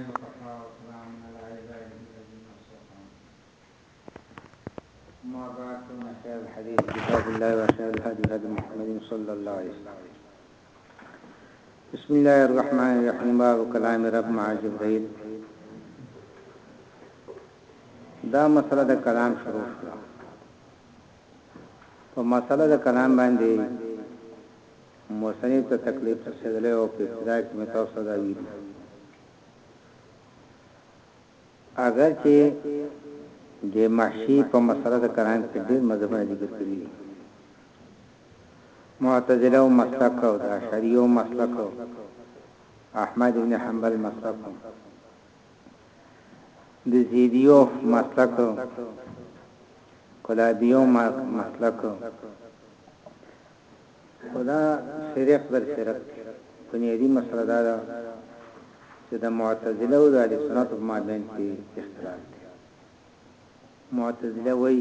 ما بعد كنا الحديث كتاب الله الهدي هدي محمد صلى الله عليه وسلم بسم الله الرحمن الرحيم باب كلام رب مع جبريل دا مسله د کلام شروع کړه په مسله د کلام باندې موسنی ته تکلیف رسیدلې او په ابتدا کې متوسطه ویل اگر چې د محشی په مسله د قران کې ډېر مذهبونه ذکر کړی دي معتزله او مسلک او اشعری او مسلک احمد ابن حنبل مسلک د زیدیو مسلک کلابیو مسلک خدا شریک در شرک بنیادی مسله دا چې د معتزله او د سنت په مابین کې اختلاف دی معتزله وایي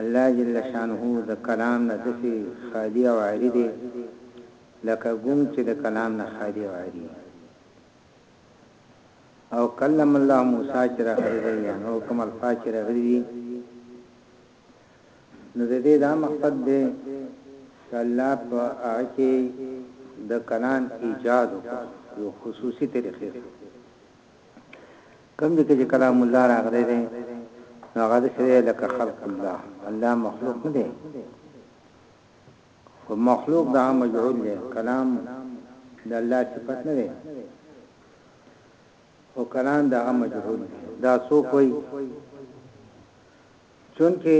الله جل شانه د کلام نه دسي خالی او عاری دی لکه ګوم چې د کلام نه خالی او عاری او کلم الله موسی چې راغلی یا نو کوم الفاظ چې راغلی نو د دې دا مقصد دی چې الله په هغه کې د کلام ایجاد وکړي یو خصوصي طریقې کم دې کې کلام الله راغلي دي هغه دې سره لکه خلق الله الله مخلوق نه دی او مخلوق دا مجعول دی کلام د الله صفت نه دی او کلام دا مجعول دا سو کوئی چونکه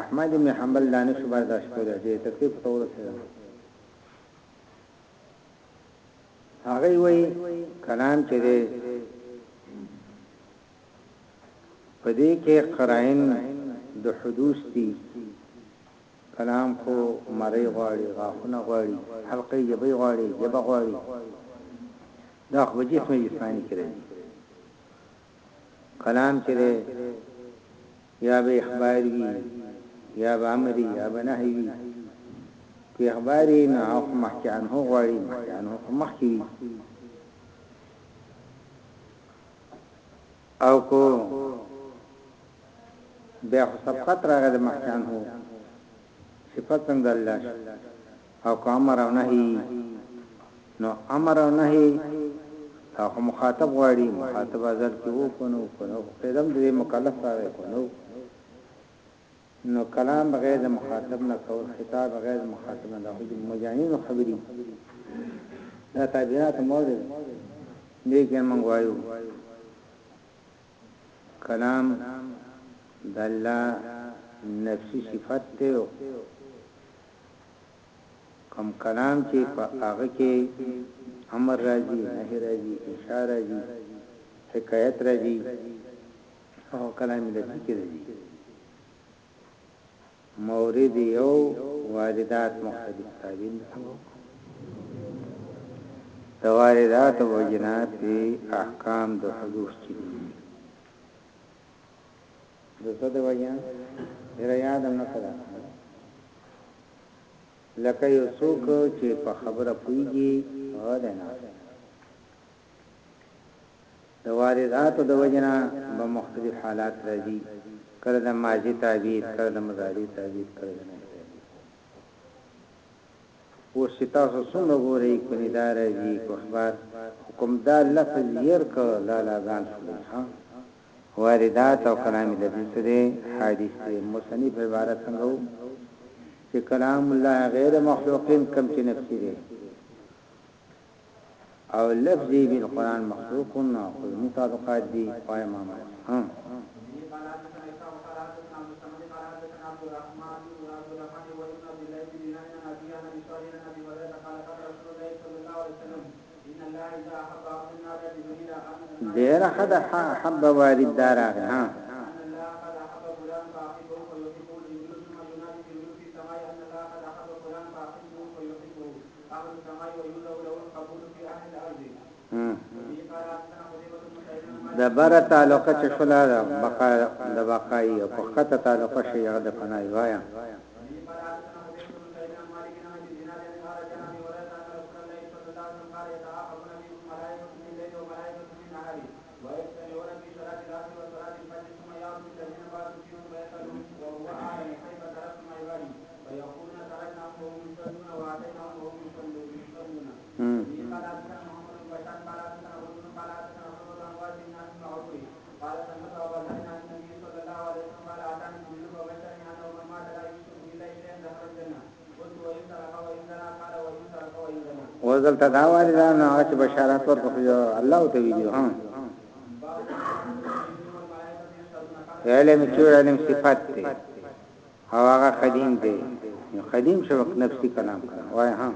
احمد بن حنبل دانش برداشت کوله چې تکلیف تور سره هغه وی کلام چې ده پدې کې قرائن د حدوث دي کلام خو مری غواړي غاخونه غواړي حلقې یبي غواړي یب غواړي دا خو جسمه جسمانی کړي کلام چې ده یا به اخبار وی یا به امر یا به نهي وی په اخباري نه حق محکی عنه غواړي محکی عنه محکی او کو بیا سبقت راغد محکی عنه صفات څنګه الله او کو امر او نهي نو امر او نهي هغه مخاطب غواړي مخاطب ازل کې وو کو نو کو نو قدم دې مکلف راوي کو نو نو کلام بغیر مخاطب نه کول خطاب بغیر مخاطب نه دغه مجانین خبري دا تعبیرات موجود دي کې موږ وایو کلام د الله نفسي صفات ته کم کلام چې په هغه کې امر راځي نه راځي اشاره راځي حکایت راځي او کلام لتی کې راځي مورد یو واردات مختلف تعبیر د واردات او جنات احکام د حدوث دي د څه دی وایا ډیر یاد هم نکړه لکه یو څوک چې په خبره پويږي وره نه د واردات او د وجنا په مختلف حالات راځي کله د ماضی تعبیر کله د مضاری تعبیر کله د نه او ستا څنګه ګوري کني دار دي اخبار حکم دا لفظ ير ک لا لا ځان ها واردات او کلام د سره حدیث مصنف عبارت څنګه وو چې کلام الله غیر مخلوقین کم چې نفسي دي او لفظي بالقران مخلوق او مطابقات دي پای ما ها ډیر حدا حب وارد دار ها د بر تعلق چې شولا د بقا د بقای او فقط تعلق شي د فنای وایا دلته دا واري نه چې بشارت ورکړي الله ته ویلو ها علم چور علم صفات دی او هغه قدیم دی قدیم شوک نفسي کلام کوي وای ها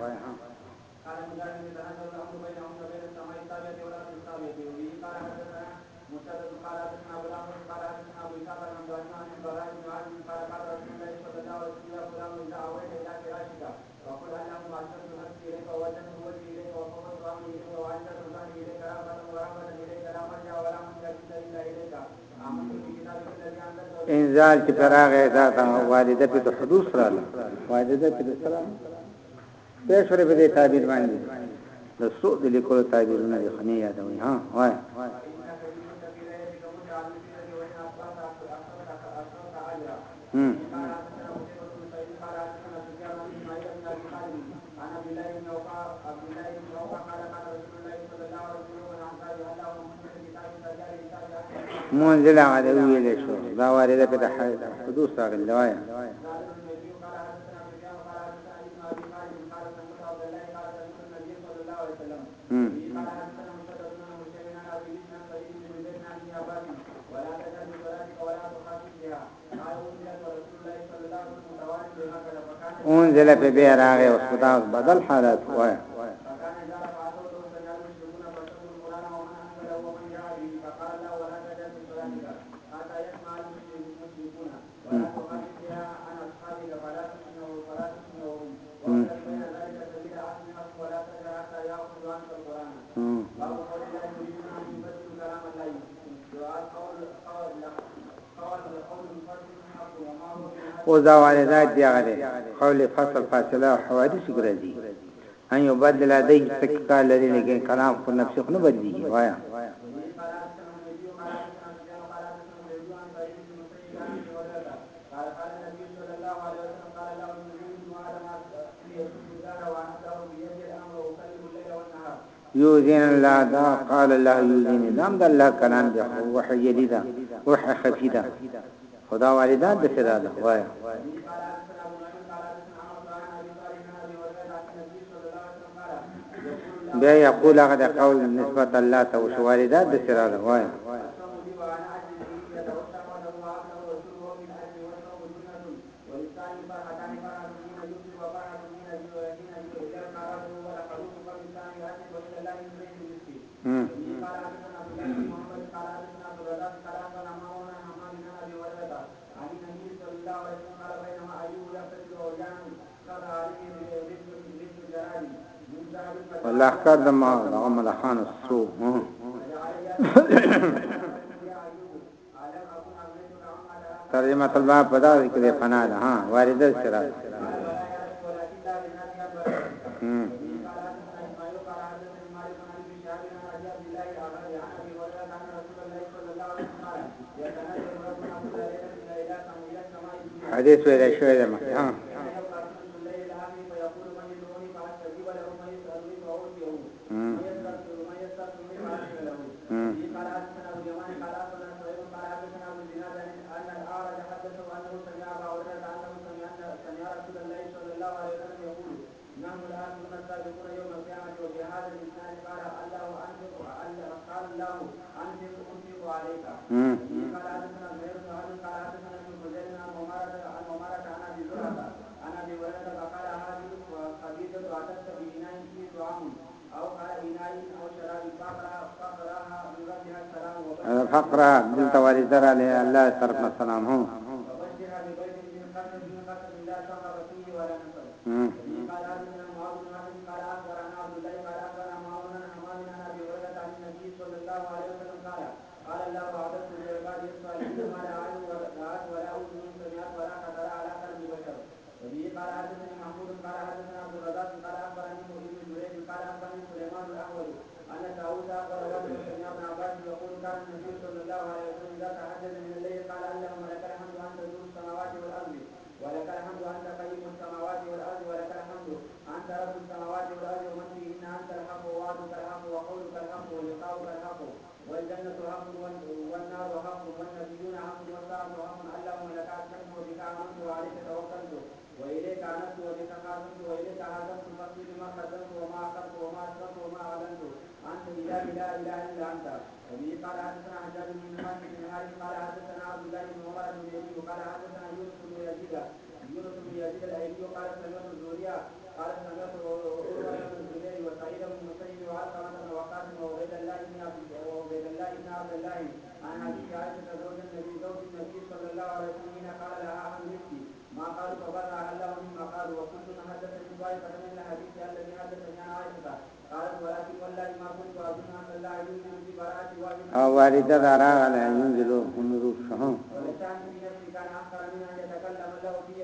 انزال چې پراغه دا تا والده په حدوث رااله والده په سلام پیشور په دې تعبیر باندې د سوء د لیکلو تعبیرونه یې خني یادوي ها وای هم مونځ لا ویل شو دا وارده په حدوث راغلی دوايا اون زله په به راغی او خدا بدل حالت وایا او دا واردات دی هغه قول فصل فاصله او حوادث ګرځي ان یو بدل دی تکال لري لکه کلام په نفس خو نه بدلیږي وایا یوزین الله دا قال الله یوزین نام د الله کلام دی وحی دی دا وحی خفی دا خدا والدات د خدا ده وای بیا یقول هغه د قول نسبت الله ته او والدات د خدا ده وای Mm-hmm. الله کار د ما هغه ملحان سو ترجمه طلبه پدا ذکر فنا ده ها وارد شرع حدیث ویل شوی ده مخه ها فاتتك بإناء فيه طعام أو قال إناء أو شراب فقرها فقرها من ربها السلام هذا فقرها دلت والدرها لله طرف السلام هو فبشرها ببيت من قتل من قتل لا سخر فيه ولا نصر ما قدمت وما اخرت وما اسررت وما اعلنت انت الاله لا اله الا انت وبه قال حدثنا حجاج بن مالك بن هارب قال حدثنا عبد الله بن عمر بن يزيد قال حدثنا او وارد دارا غلا ينزلو خنرو شهو قال يقول لهم اذا اراد عبدي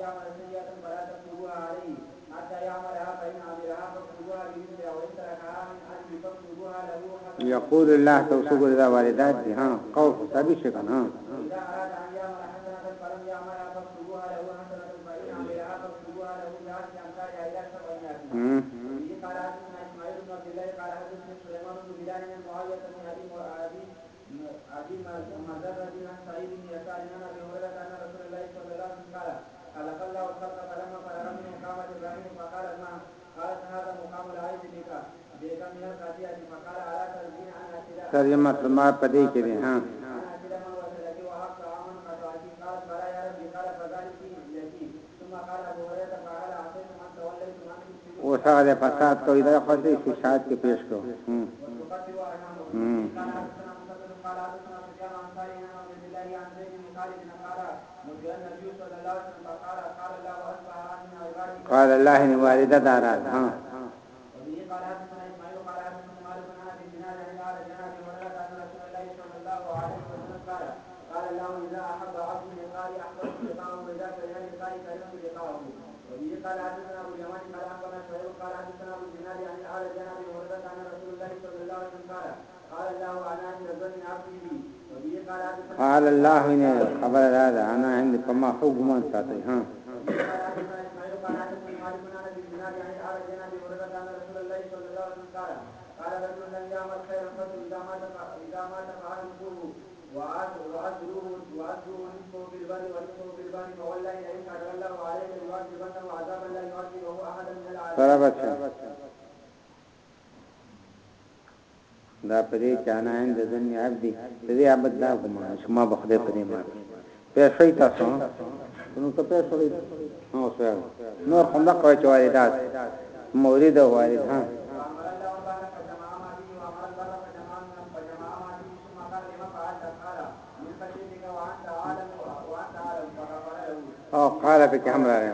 ان يعمل سيئه فلا تكتبوها عليه یقول الله توسو دا واردات دي ها قول ثابت شي کنه اکثر یم ما پدې کې دي ها او سره فساد توې دا خو دې شاد کې پیش کو قال الله ان والده دارات ها قال الله نه خبر را ده انا عند فما حكم ساتي ها قال رجل لن يعمل خيرا فضل اذا مات اذا مات فعلموه وعذروه وعذروه نصفه بالبر ونصفه بالبر فوالله لئن تولوا عليه ليعذبنه عذابا لا يعذبه احدا من العالمين. دا پدې چانان د ځنی عبدي پدې عبد دا کومه شما بخده پدې ما پیسې تاسو نو ته پیسې نو سره نو خندا کوي چې واردات مورید او وارد ها او قال بك امر راي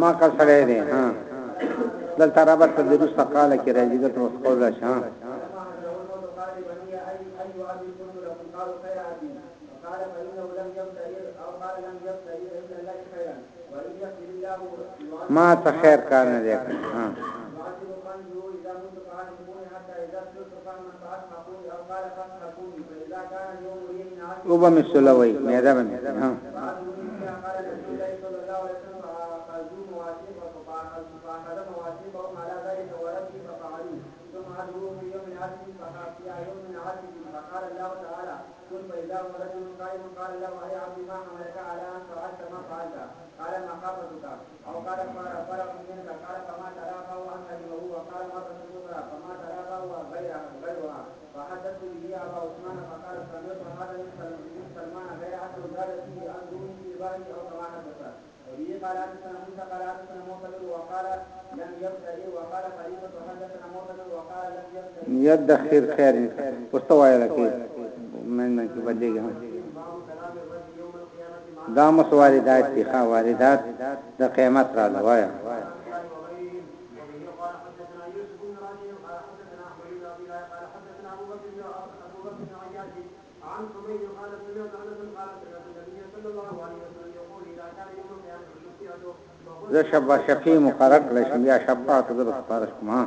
ما کا سره دی ها دلته رابط د درست قاله کې راځي د تاسو قول راشه ما ته خیر کار نه دی ها وبم سلوي ميدان ها قائل قال له اي عبد ما حملك على ان فعلت ما فعلت قال مخافتك او قال فرغ منك قال فما تلاقوا عن كلمه وقال مره اخرى فما تلاقوا غيرها غيرها فحدثت به ابا عثمان فقال سمعت هذا من سلمان غير عبد زاد فيه عن دونه في بارك او كما حدث وبه قال حدثنا موسى قال حدثنا معتمر وقال لم يبتدئ وقال خليفه حدثنا معتمر وقال لم يبتدئ يدخر خير مستوى لك من من بديك دا مسواردات شيخه واردات د قیامت را لوایا عن سمين قال سمعت انس قال سمعت النبي صلى الله عليه وسلم يقول اذا كان يوم القيامه يشفعته زه شبا شفي مقرق لشم يا شبا تقدر تفارش كما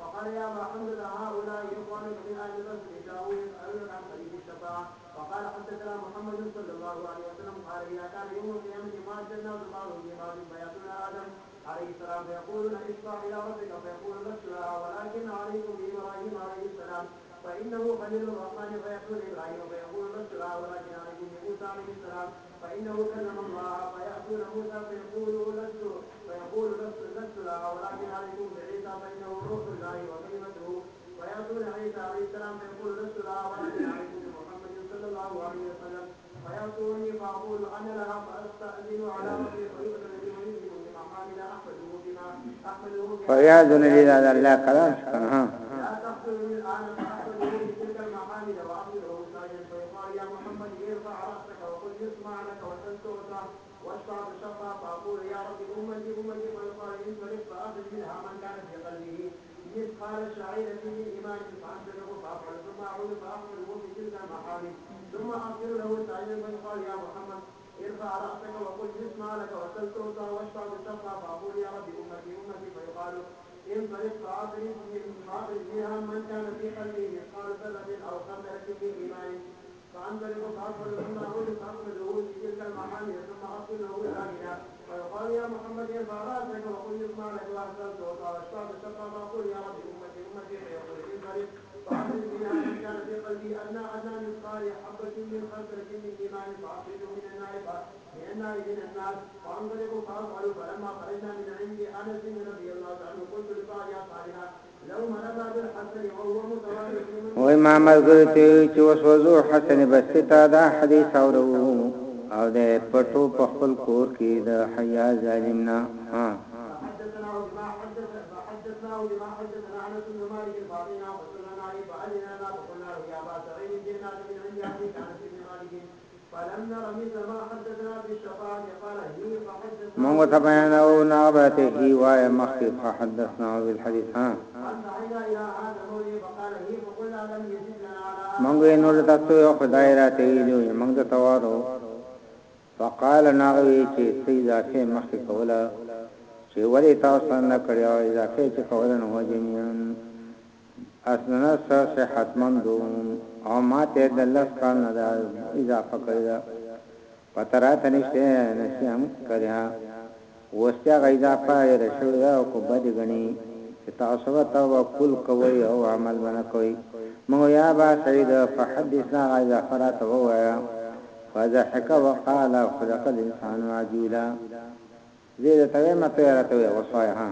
فقال يا ابا حمزه هؤلاء اخوانك من اهل الرسل جاءوا يسالونك عن طريق الشفاعه فقال حدثنا محمد صلى الله عليه وسلم قال اذا كان يوم القيامه ما الناس بعضهم ببعض فياتون ادم عليه السلام فيقولون اشفع الى ربك فيقول لست لها ولكن عليكم بابراهيم عليه السلام فانه خليل الرحمن فيقول ابراهيم فيقول لست لها ولكن عليكم بموسى عليه السلام فانه كلم الله فياتون موسى فيقول لست فيقول لست لها ولكن عليكم فانه روح الله وكلمته وياتون عيسى عليه السلام فيقول لست لها ولكن محمد صلى الله عليه وسلم فياتوني فاقول انا لها فاستاذن على ربي فيؤذن لي ويؤذن بما حامل احمده بما احمده فيأذن لي لا لا كلام لا تقتلني الان يستعين به إيمان فأنت له فأفعل ثم أعود فأخبر به تلك المحارم ثم أصير له تعيينا فيقال يا محمد ارفع رأسك وقل اسمع لك وسل ترضى واشفع بالشفع فأقول يا رب أمتي أمتي فيقال انطلق فأضرب فأضرب بها من كان في قلبه مثقال ذرة أو خردلة في إيمانه فأنطلق فأقبل ثم أعود فأقبل رؤوس تلك المحامي ثم أصل له الآمنة فيقال يا محمد ارفع رأسك وقل اسمع لك وأسل ترضى واشفع بالشفع فأقول يا رب أمتي فانطلقوا فافعلوا فلما خرجنا من عند انس رضي الله عنه قلت لقاضي صالحا وای ما مرګر ته چې وسوځو حسن بستی تا دا حدیث اورو او د پټو په خپل کور کې د حیا ظالمنا ها حدثنا او ما حدثنا او ما حدثنا انس مالك وقلنا فعلنا لا فقلنا له يا ابا سعيد جئناك من عند اهلك عن ابن مالك فلم نر مثل ما حدثنا بالشفاعه قال هي فحدثنا من وتبعنا ونابته هوايه مخي فحدثنا بالحديث ها فانتهينا الى هذا فقال هي فقلنا لم يزدنا على منغو نور یو خدای را فقال ناغوی چې سیدا ته مخکې کوله چې ولې تاسو نه کړیو اضافه چې اصلنا صحتمند او ماته د لفظ کار نه دا اضافه کړی دا پترات نشته نشم کړیا وستیا غیدا پای رسول او کو بد غنی چې تاسو ته وکول کوي او عمل بنه کوي مو یا با سید فحدثنا غیدا فرات هوا فضحك وقال خلق الانسان عجولا زيد تمام ته راته وصايا ها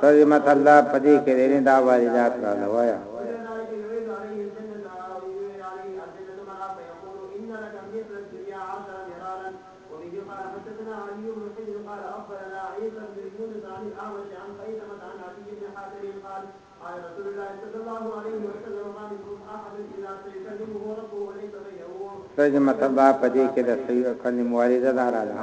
ترجمت الله پدې کې دې دا واردات را لوایا ترجمه تبا پدې کې د صحیح کلمه وارده دارا ده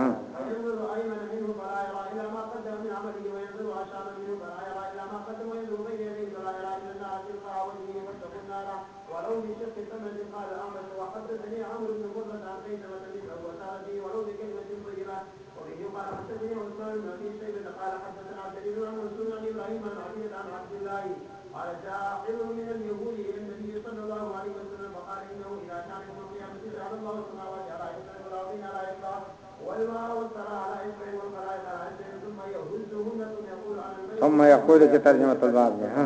هم يقول چې ترجمه الباب ده ها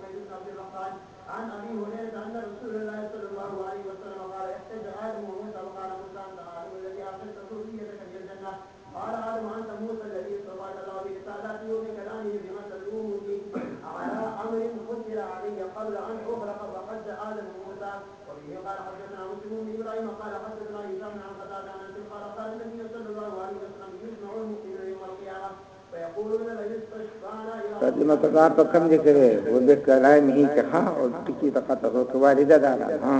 عبد الرحمن عن ابي هريره ان رسول الله صلى الله عليه وسلم قال احتج ادم وموسى وقال موسى انت ادم الذي اعطيت ذريتك في الجنه قال ادم انت موسى الذي استطاعت الله برسالته وبكلامه بما تدعوه على امر قتل علي قبل ان اغرق فقد ادم موسى وبه قال حدثنا مسلم بن ابراهيم قال حدثنا هشام عن قتاده عن قال قال النبي صلى الله عليه وسلم يسمع المؤمن يوم القيامه فيقولون لما تقا په کم دي کړي و به کلام هي که ها او ټکی تقا تاسو کوي دا دا ها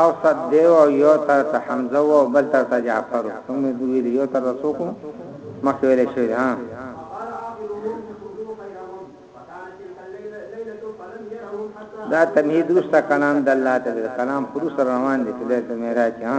او صد دیو یو تر ته حمزه او بل تر ته جعفر څنګه دوی یو تر رسوکو مخکې ویل شوی ها دا تمهید رستا کلام د الله تعالی کلام پر روان دي چې د معراج ها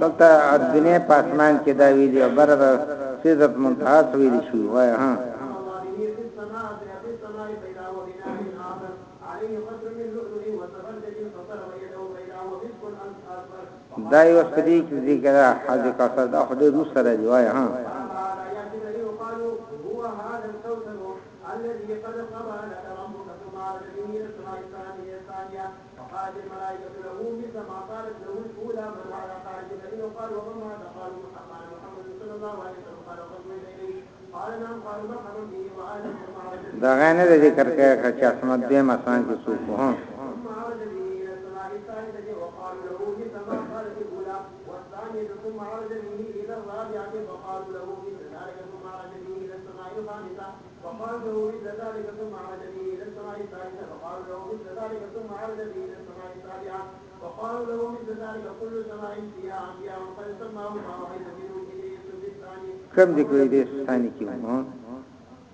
دلته دنیا پاسمان کې دا ویډیو برر سیدت منتها سوي دي شو وای ها دا یو سپدی کې ذکر حاجی کاثر دا خو دې روس سره دی وای ها الذي قد قضى دا غنه د ذکر کې چې اسمت دې مسان کې سوق هو وقالوا له مثل ذلك كل سماء فيها انبياء وقد سماه الله وحيد منهم اليه الثاني كم ذكر دې ثاني کې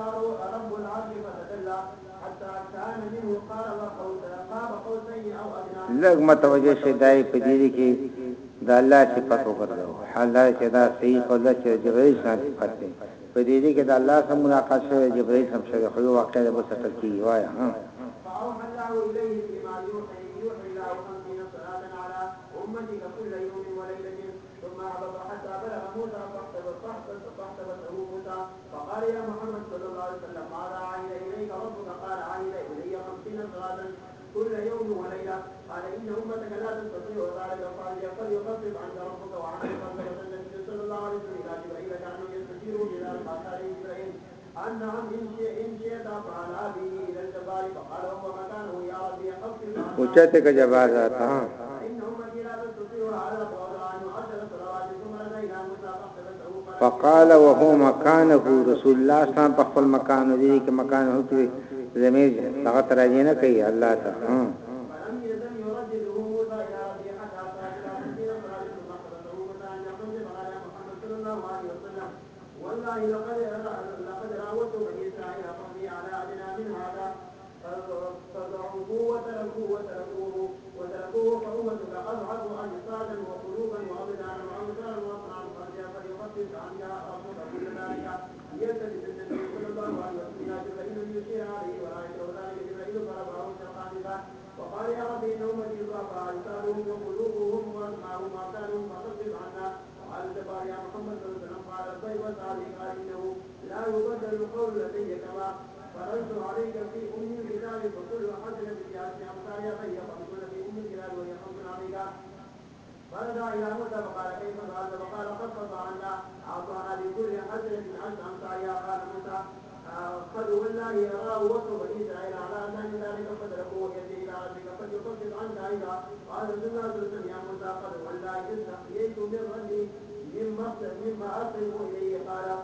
الأبصار أرب العبد فتدلى حتى كان منه قاب قوسين أو أدنى لغ متوجه شدای په دې کې دا الله صفات وګرځو حال دا چې دا صحیح او دا چې جبرئیل صفات دي په دې کې دا الله سره ملاقات شوی جبرئیل هم شوی خو یو واقع ده بس تل کې وایا ها فاوحى الله اليه بما يوحى يوحى الله ان صلاتنا على امتك چته کا جواب آتا فقال وهو مكانه رسول الله صلی الله علیه وسلم مکان دې کې مکان هو کې زمير هغه تراجه نه کوي الله تعالی والله لقد لقد راوته بني اسرائيل قومي على ادنى من هذا فدعوه وتركوه وتركوه وتركوه فأمتك أضعف أجسادا وقلوبا وأبدانا وأوثانا وأصنعا فرجا فليخفف عنها ربك كل ذلك النبي أية صلى الله عليه وسلم جبريل يشير عليه وآيته ذلك جبريل فرفعه شقائقا وقال يا رب إن أمتي ضعفاء أجسادهم وقلوبهم وأسمعهم وأبدانهم فخفف عنا وقال الجبار يا محمد صلى الله عليه وسلم قال إنه لا يبدل القول لدي كما فنزل عليك في ام الكتاب فكل حسنه بجهه امثالها طيبا كل في ام الكتاب وهي خمس عليك فرجع الى موسى فقال كيف فعلت فقال قد عنا اعطانا بكل حسنه عشر امثالها قال موسى قد والله يراه وصف بني اسرائيل على ان ذلك قد ركوا يدي الى ربك قد يصدق عنك ايضا قال رسول الله يا موسى قد والله اذ من ربي مما مما اصرف اليه قال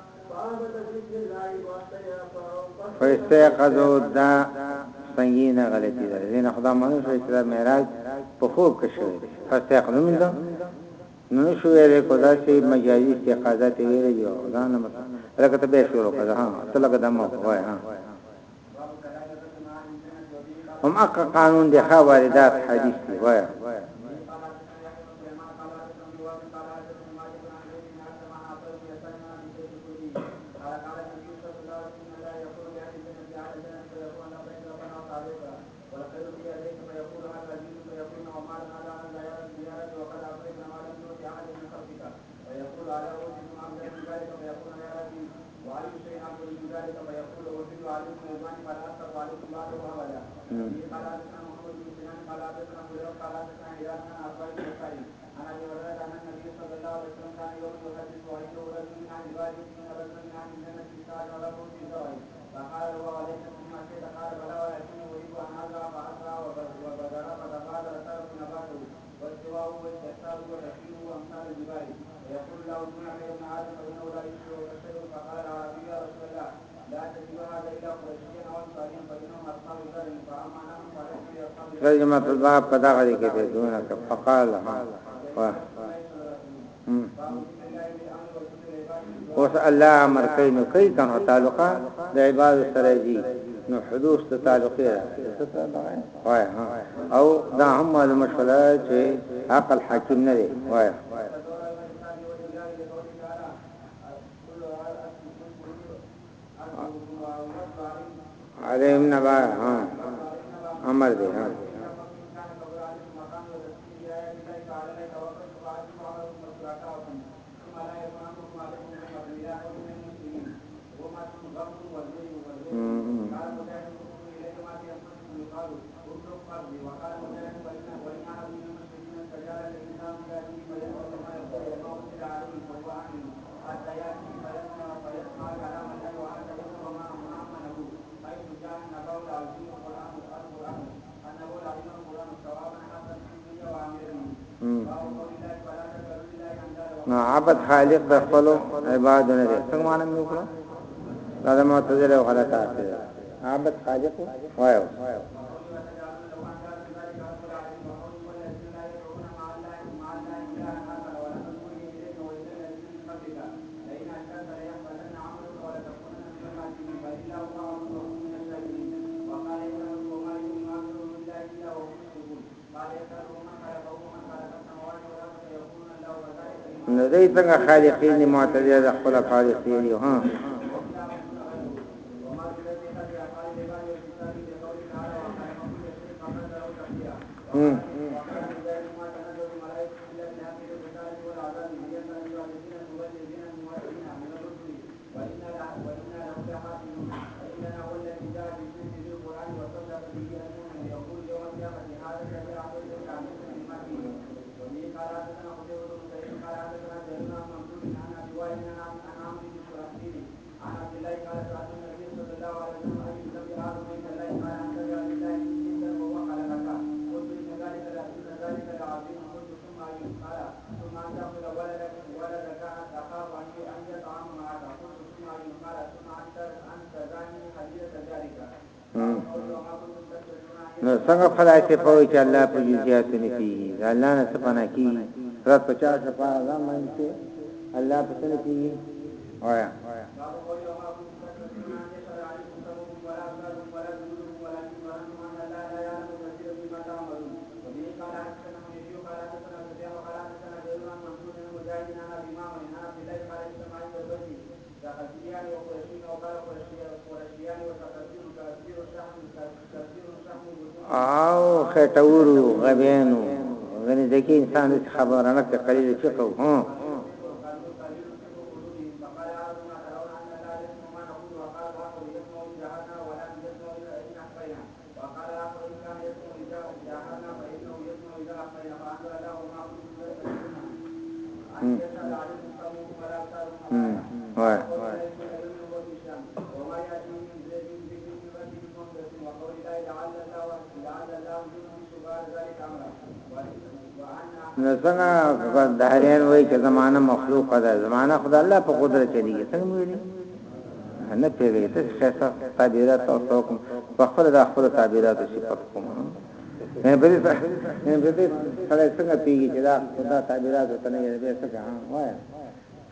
فرشته قضو دا سنگینه غلطی ده زین خدا مانو شو چې دا معراج په خوب کې شو فرشته قضو موږ نو شو یې کو دا شی مجازي استقاضه ته ویل یو دا نه مطلب راکه ته به شروع کړه ها ته لګه دمو وای ها هم اقا قانون دی خواردات حدیث دی وای حدثنا بلال قال حدثنا هلال عن عباد البخاري عن ابي هريره ان النبي صلى الله عليه وسلم كان يوم يحدث وعنده رجل عن عباده ان رجل عن الجنه سال له في زوال فقال له اليس مما شئت قال بلى ولكني اريد ان ازرع فازرع وبذر فتفاد رسالة نباته واستواءه واستحسابه وتكفيره وامثال الجبال ويقول له ابن عمر بن عادل فانه ترجمه الباب په دغه کې ده دونه فقال وا اوس الله امر کوي نو کوي کنه تعلقه د عبادت سره دي نو حدوث ته تعلقي وای او دا هم معلومه شوله چې عقل حاکم نه دی وای عليهم نبا ها امر دي ها نو عبد خالق د خپل عبادت نه دی څنګه معنی وکړه دا معتزله غلطه ده عبد خالق وایو نو دې څنګه خالقین معتزله خپل خالقین یو ها فقه او چې الله په جزئیات نه کوي الله نه سپانا کوي رات 50 شپه هغه مانته الله په سن کوي وایا خټورو غبيانو غني ځکه انسان خبره نه کوي قليل فقه هم Right. نو څنګه دهریان وای چې زمانہ مخلوق ده زمانہ خدای الله په قدرت چلیږي څنګه ویلي نه پیږي ته څه تعبیرات او حکم په خپل د خپل تعبیرات شي په کوم نه به دې نه به سره څنګه پیږي چې دا خدای تعبیرات ته نه یې به څنګه وای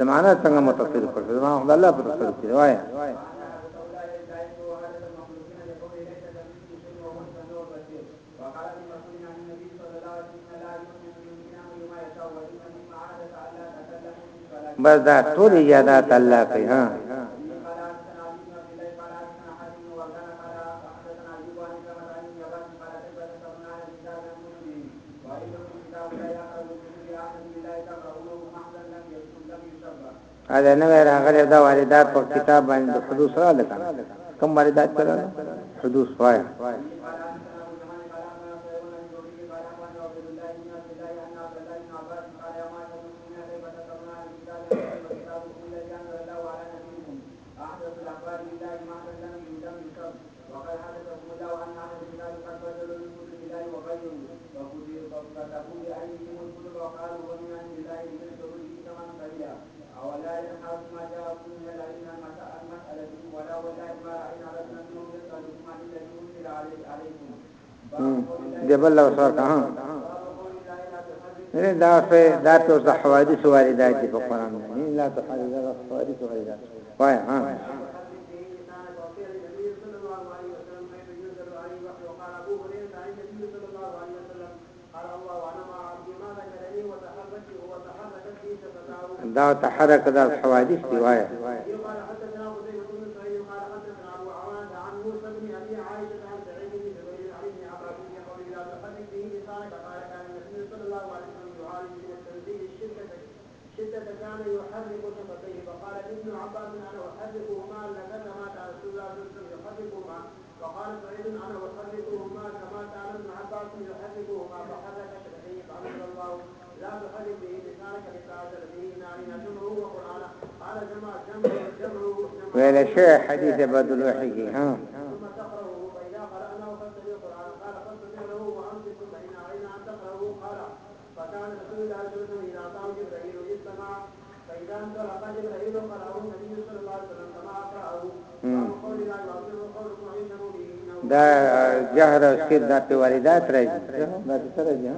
زمانہ څنګه متصل کړ زمانہ خدای الله په تصرف کوي وای بس دا ټول یادات الله کوي ها اده نه راغلی دا واردات په کتاب باندې حدوث را لګا کوم واردات کړه حدوث وای جبل او سر کہاں نه دا په دا په د حوادث واردات دي په قران نه لا تحدث الحوادث واردات وای ها دا تحرک د حوادث دی وای ویل شو حدیث بدلوحی کی ها دا جهر او سر دا په واردات راځي دا سره دي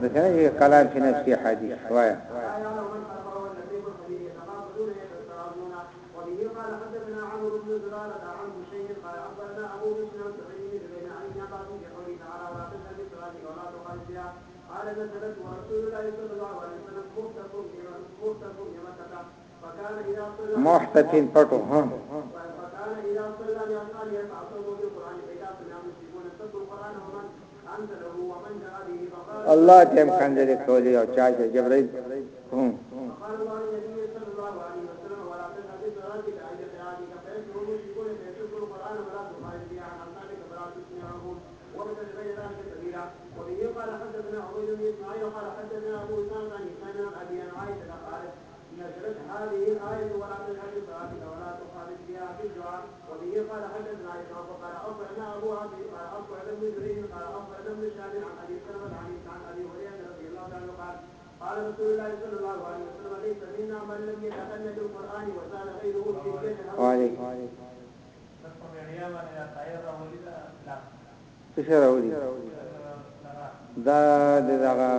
دا څنګه کلام شنه حدیث وایا محتفین پټو هم الله دې امکان دې کولې او چا چې جبرائیل هم وبه قال حدثنا عبيد بن اسماعيل قال حدثنا ابو اسامه عن ابي عائشه نزلت هذه الآية ولا تذهب الباطل ولا تخالف بها في الدعاء وبه قال حدثنا إسحاق قال أخبرنا أبو عبد قال أخبرنا ابن جرير قال أخبرنا ابن شهاب عن أبي سلمة عن عن أبي هريرة رضي الله عنه قال قال رسول الله صلى الله عليه وسلم ليس منا من لم يتغنى بالقرآن وزال غيره في الجنة وعليك وعليك تستمع يوما إلى خير رجل لا تشرع لي دا د هغه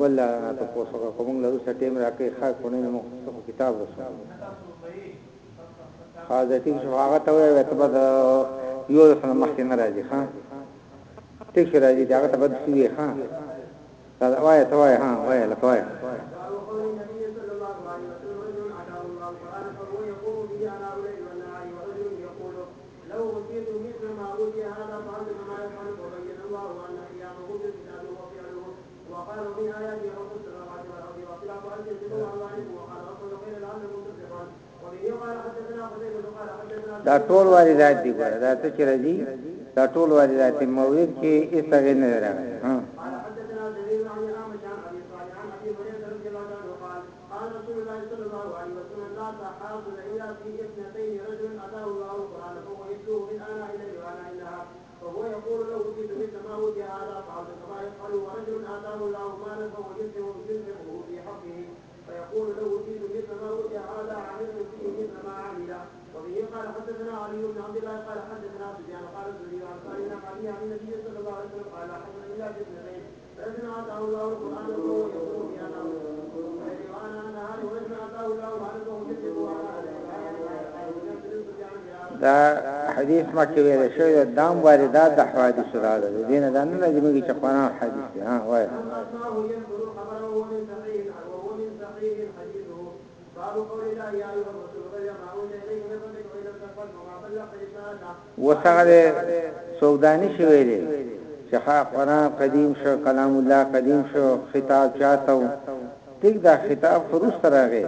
ولا ته پوسوګه کوم له څه ټیم راکې ښه کونه نو څه کتاب وسو حاضرتي شو هغه ته وې ته بد یو څه مخکې نه راځي ها ټیک راځي دا ته بد شي ها دا وای ته وای ها وای له وای لو دا ټول واردات دي ګوره دا څه چې راځي دا ټول واردات موجود کې هیڅ څه نه راغلي ها دا حدیث مکه ویل شوی دا دام واردات د حوادث را ده دین دا نه لږه چې قرآن حدیث دی ها وای وسغه سودانی شوی دی چې قرآن قدیم شو کلام الله قدیم شو خطاب چاته تک دا خطاب خروج تراغه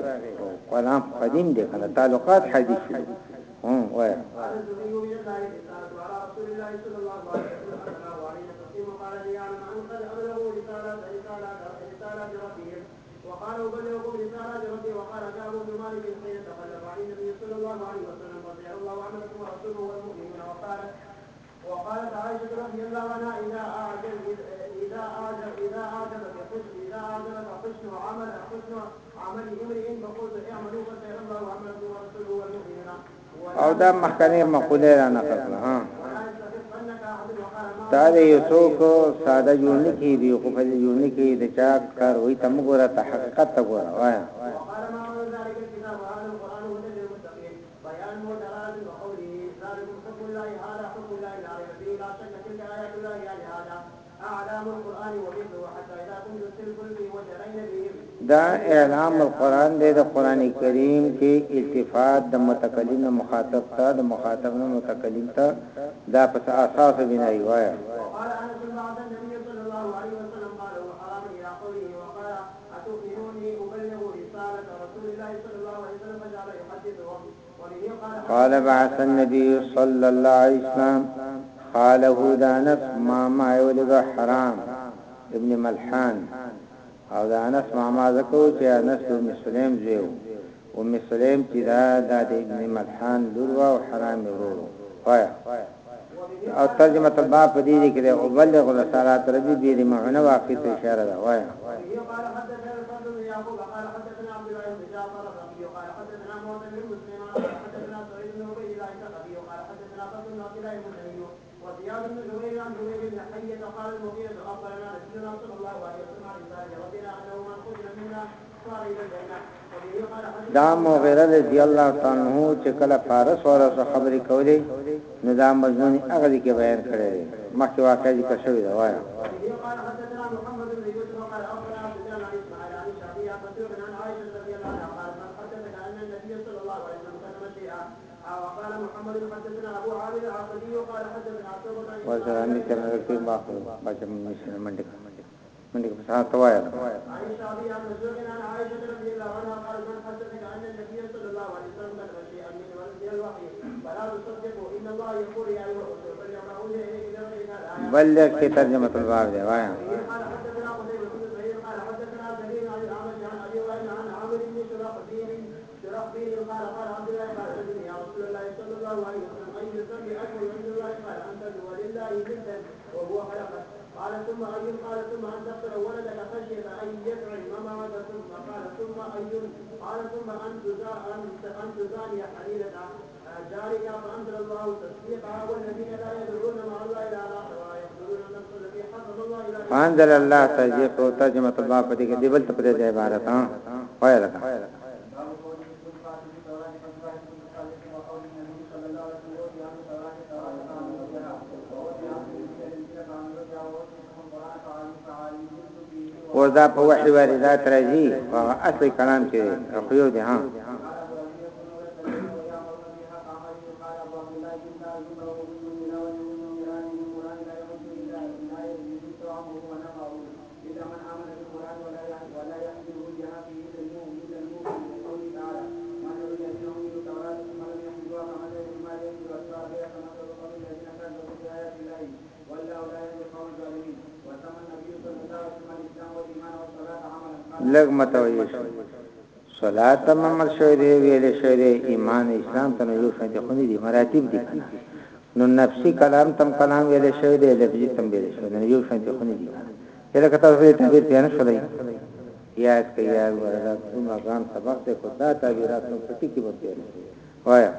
قرآن قدیم دی کنه تعلقات حدیث دی هم وای وقال أبلغكم رسالة ربي وقال كعب بن مالك حين تخلف عن النبي صلى الله عليه وسلم رضي الله عنه ورسوله والمؤمنون وقال وقالت عائشة رضي الله عنها إذا أعجب إذا أعجب إذا أعجبك حسن إذا أعجبك حسن عمل حسن عمل امرئ فقلت اعملوا فسيرى الله عمله ورسوله والمؤمنون او دا مخکنه مقوله را نقل ها تا دې یوسف ساده جوړ نکې دی خو په جوړ نکې د چا کار وې تم ګوره تحقیقات ګوره وایا بیان مو دا دا اعلام القرآن دی د قران کریم کې التفات د متکلم مخاطب ته د مخاطب نه متکلم ته دا پس اساس بنا وایا قال بعث النبي صلى الله عليه وسلم قال هو ذا نفس ما معي ولد حرام ابن ملحان او دا انس ماما زکو چې انس او مسلم زیو او مسلم چې دا د ابن ملحان لور او حرام ورو وای او ترجمه طلبه په دې کې او بلغ رسالات ربي دې معنا واقع ته اشاره ده وای دا مغیره رضی الله تعالی عنہ چې کله فارس ورس خبرې کولې نو دا مضمون هغه کې بیان کړی مخکې واقع ذکر شوی دا وایا وقال محمد حدثنا ابو عامر العقدي وقال حدثنا عبد الله بن عبد الله وقال حدثنا عبد الله بن عبد الله من دې په تاسو وایو عائشہ رضی الله عنها قال من حدثني عن النبي صلى الله عليه وسلم قال شيئا من ورد الوحي فلا تصدق ان الله يقول يا ايها الرسول بلغ كتاب جمع الباب دی وایا فانزل الله تجيب او ترجمه الباب دې کې دیبل ته پرې ځای عبارت ها وای لگا وذا په وحي واردات راځي او اصل کلام کې خو یو دي ها متوي صلات تمام شوی دی ویل شوی دی ایمان اسلام ته یو څه خوني دي مراتب دي نو نفسي کلام تم کلام ویل شوی دی لفظي تم ویل شوی دی یو څه خوني دي کله کته وی تعبیر بیان شولای یا اس کې یا ورته ما ځان سبق ته خدا تعبیرات نو پټي کې وته وایا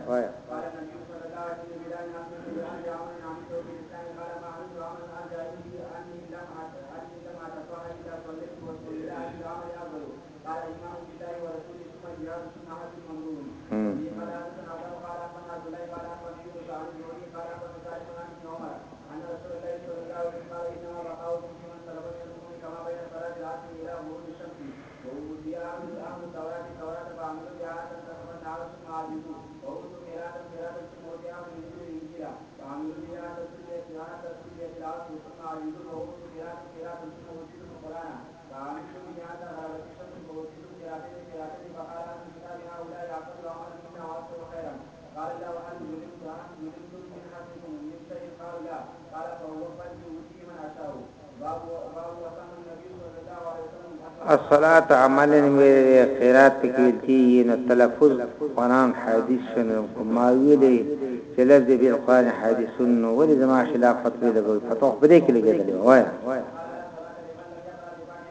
الصلاه عملا قرات کې دي نو تلفظ قران حديث شنو ما ویلي چې لفظ به قران حديث نو ولې زما خلاف فتوی لګوي فتوح بده کې لګیدلی وای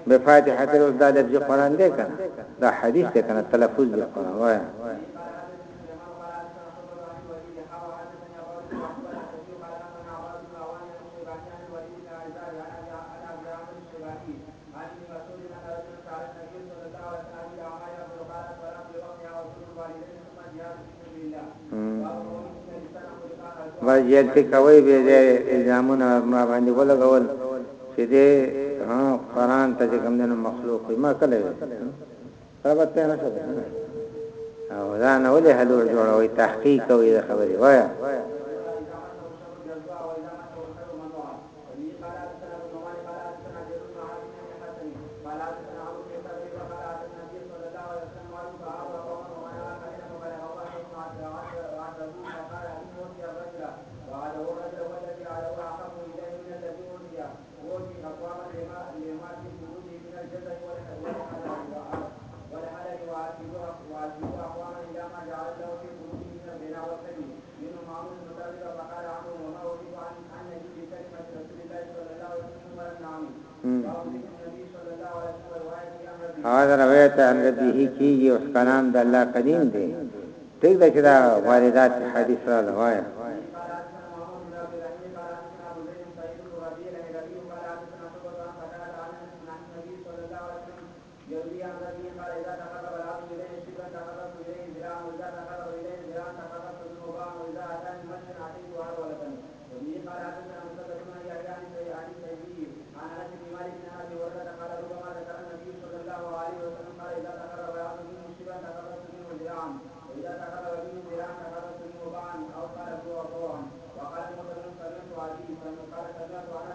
بفاتحه الوضع لفظ قران دی کنه دا حديث دی کنه تلفظ دی قران وای بس جیل پی کوي به دې الزامونه ما باندې ولګول چې دې ها قران ته کوم دنه مخلوق ما کله ربط نه شو او دا نه ولې هلو جوړوي تحقیق کوي خبري وایا روایت ان ربه کی یو کلام د الله قدیم دی دغه چې دا واردات حدیث را لوایا agora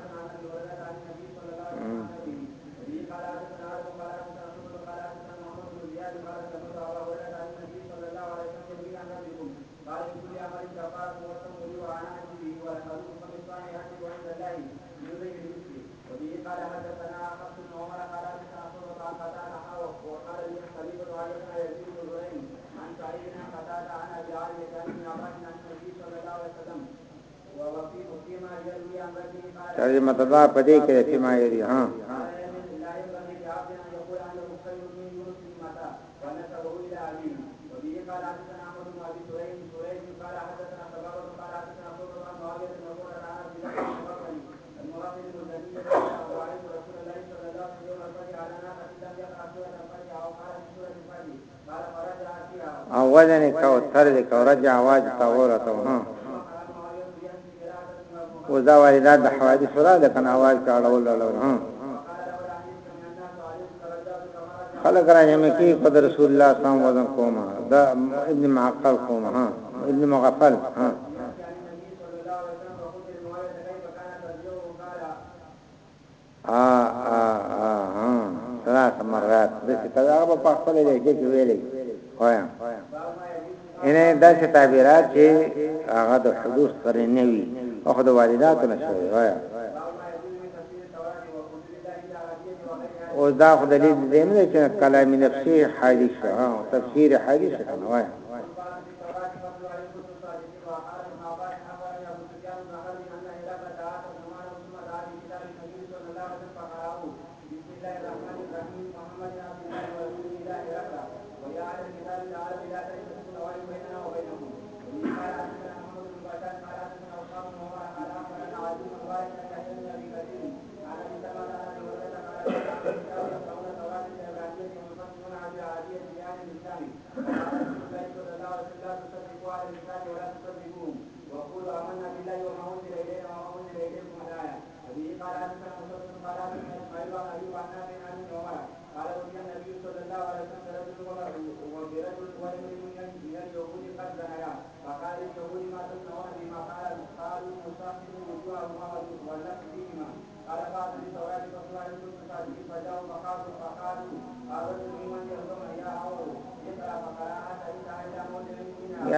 لازم متضا پدې کې فيما يري ها او وزن کو تر دې کو رجع واج تا ورته ها او دا واردات د حوادث را ده کنه اواز کا اړول اړول ها خلق را یم کی قد رسول الله صلی الله علیه وسلم کوما دا ابن معقل کوما ها ابن مغفل ها آ آ آ ثلاث مرات دغه تداغه په خپل ځای کې ویلې وایم انه دا چې تعبیرات چې هغه د حدوث سره نه وي او خدای والداتو نشوي وایا او دا خو دلیل دې نه چې کلامي نفسي حادثه او تفسیر حادثه وایا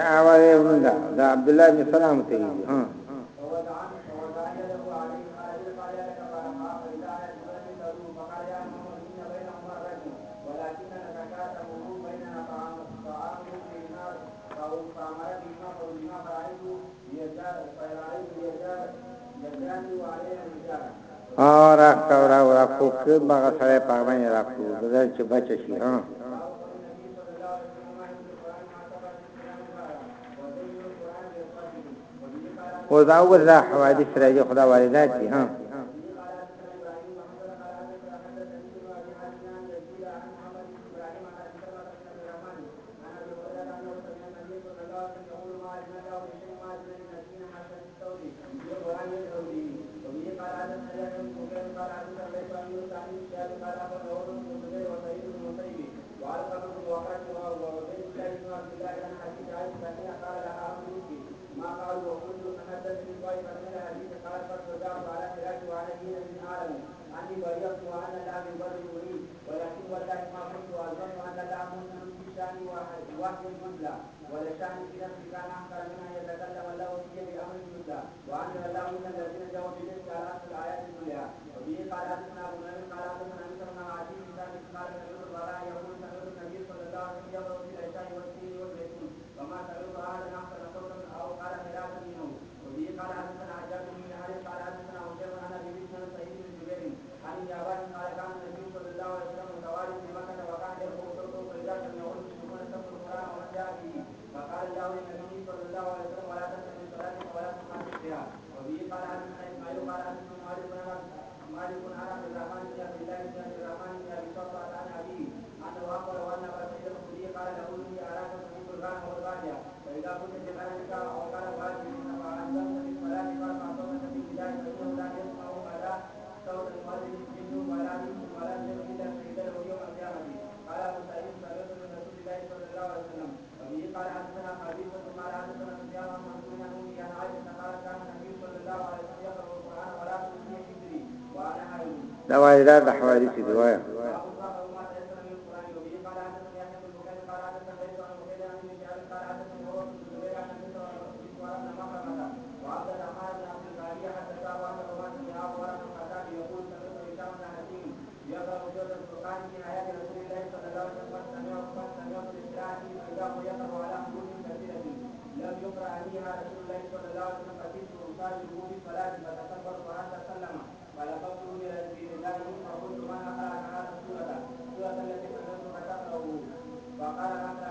دا اواز ورندا دا عبد الله بن سلام ته ها اور اکورا ورا کوک باغ سره پاغمه را کو دغه چې بچ شي ها او دا وګړه حوادث راځي خدا والدات دي ها قال عبد الله بن قال عبد الله بن قال عبد الله دا واردات د حوادث دی وایم يقرأ عليها رسول الله صلى الله عليه وسلم حديث الأنصار الوجود صلاة فتكبر وأنت سلم فلقد أمرت بمثاله فقلت من أقرأ هذه السورة السورة التي أنزلت فقرأه فقال هذا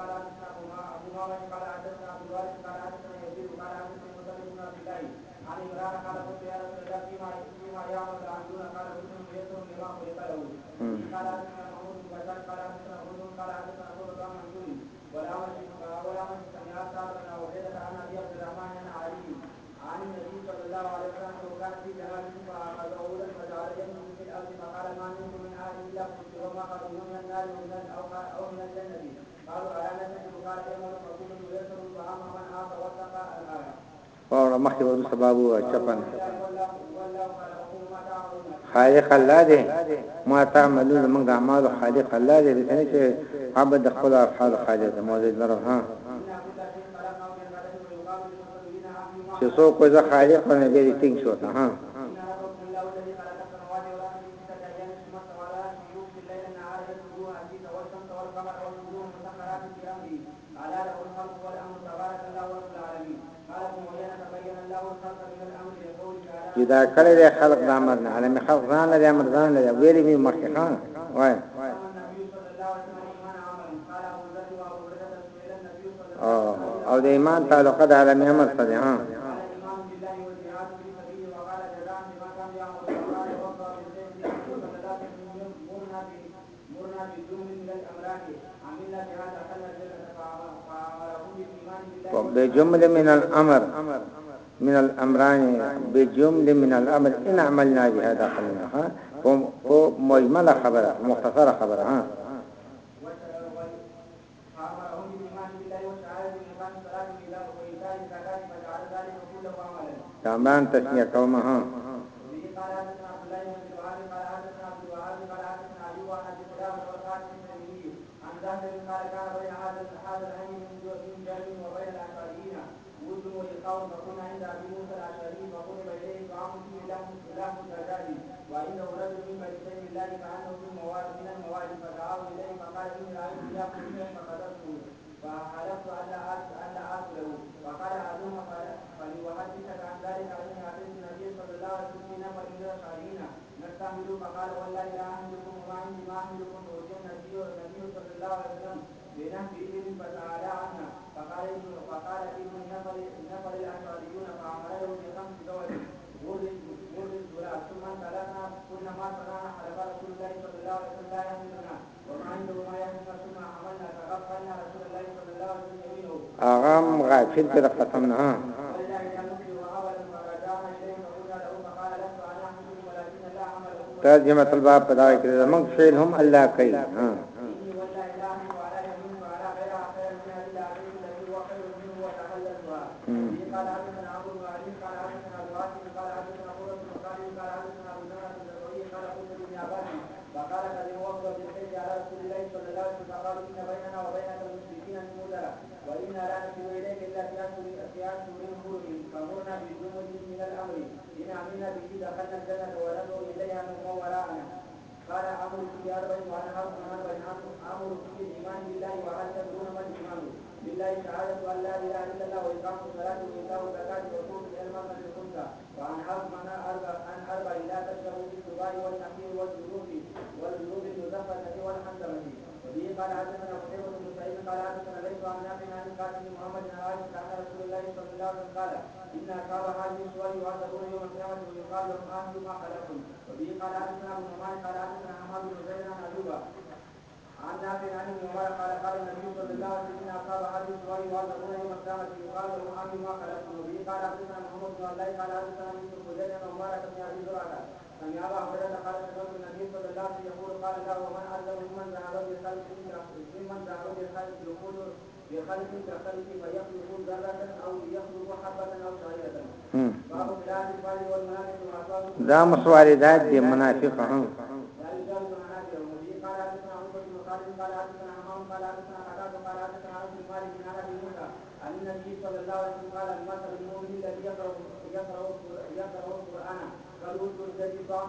قال حدثنا ابو معمر قال حدثنا ابو وائل قال حدثنا يزيد قال حدثنا مسلم بن عبد الله عن عمران قال قلت يا رسول الله فيما فيما يعمل العبدون قال كل بيتهم لما خلق له قال حدثنا محمود بن بشار قال حدثنا غزو قال حدثنا ابو بكر منصور والامر مخکې ور سبب او چپن خالق الله دې ما تعملون موږ د اعمال خالق الله دې دې چې عبد خپل افعال خالق موجود نه ها چې څوک وځه خالق نه دې ټینګ شو ها على له الخلق ولا جدا کړی دی خلق د امر نه عالم خلق ځان له امر ځان له ویلې می مخکې خان وای او د ایمان تعلق د عالم امر سره ها بجمله من الامر من الامران بجمل من الامر ان عملنا بهذا قلنا ها مجمل خبر مختصر خبر ها تمام تسمية قومها اغام غافل تر قسم نه ترجمه الباب پدای کړی موږ فعل هم الله کوي ها الامر بالايمان بالله وهل تدرون ما الايمان بالله شهادة أن لا إله إلا الله وإقام الصلاة وإيتاء الزكاة ويكون من المرأة الأنثى وعن حرم أربع عن أربع لا تشربوا بالسباع والنخيل والجنوب والجنوب المزفة والحنزلة وبه قال حدثنا قتيبة بن سعيد قال حدثنا ليس عن نافع عن القاسم محمد بن عائشة كان رسول الله صلى الله عليه وسلم قال إن أصحاب هذه الصور يعذبون يوم القيامة ويقال لهم آمنوا ما خلقتم وبه قال حدثنا ابن نعمان قال حدثنا حماد بن زيد عن أيوب عن نافع عن ابن عمر قال قال النبي صلى الله عليه وسلم اصاب احد الزوال يعذبون يوم القيامه يقال له عمي ما خلقته به قال حدثنا محمد بن الله قال حدثنا يوسف بن مبارك بن ابي زرعه سمع ابا هريره قال سمعت النبي صلى الله عليه وسلم يقول قال الله ومن اظلم ممن ذهب بخلق ممن ذهب بخلق يقول بخلق كخلق فيخلق ذره او يخلق حبه او شعيره باب بلاد الفعل والمنافق واصابه دا مسواردات دي منافقهم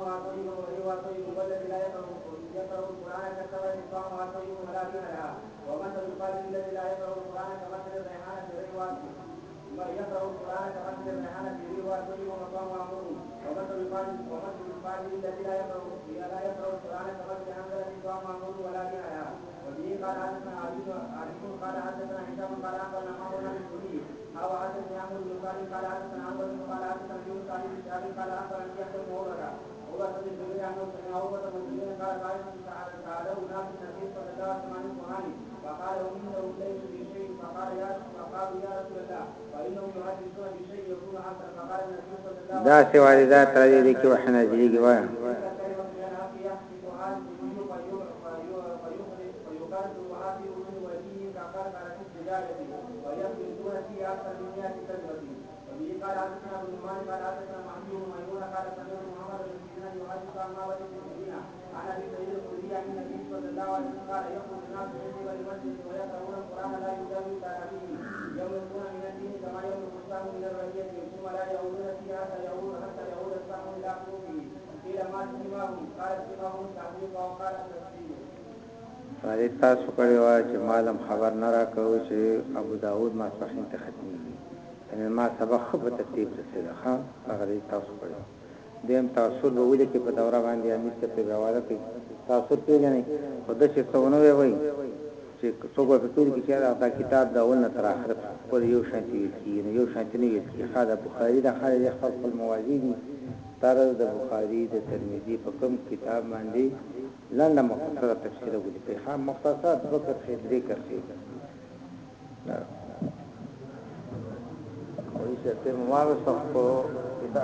وأطيب وأطيب وأطيب والذي لا يكره يكره القرآن كالثمر يصام وأطيب فلا ريح لها ومثل القلب الذي لا يكره القرآن كمثل الريحانة يروى يكره القرآن كمثل الريحانة يروى طيب وصام أمره ومثل القلب ومثل القلب الذي لا يكره لا يكره القرآن كمثل حنظلة يصام أمره ولا ريح لها وبه قال حدثنا علي علي قال حدثنا هشام قال أخبرنا عمرو بن الزهري أو حدثني عمرو بن قال حدثنا عمرو قال حدثنا يونس عن الشعبي قال أخبرني يحيى بن وبث من ذريعه نوح وعوره والذين قال قائلهم تعالوا ناس النبي صلى الله عليه وسلم قراني فقال انه ليس بشيء فقال يا فقالوا يا رسول الله وانهم يحدثون بشيء يكون حسنا فقال النبي صلى الله عليه وسلم دا سوى ذات راځي دي کې وحنا ځيږي وایي هغه تاسو کړي وا چې مالم خبر نه راکوي چې ابو داود ما صحیح ته ختمي یعنی ما سبق په ترتیب سره ښه هغه تاسو کړي دیم تاسو به ویل کې په دوره باندې امیر ته په حواله کې تاسو پیژنې په دې څونه وایي چې څوک په ټول کې چې دا کتاب دا ول نه تر اخره پر یو شانتي کې یو شانتي نه کې خاله بخاری دا خاله خپل موازی دي تر د بخاری د ترمذی په کوم کتاب باندې لند مختصر تفسیر وګړي په خام مختصر د فکر خدري کوي نه وایي چې په موارد څخه دا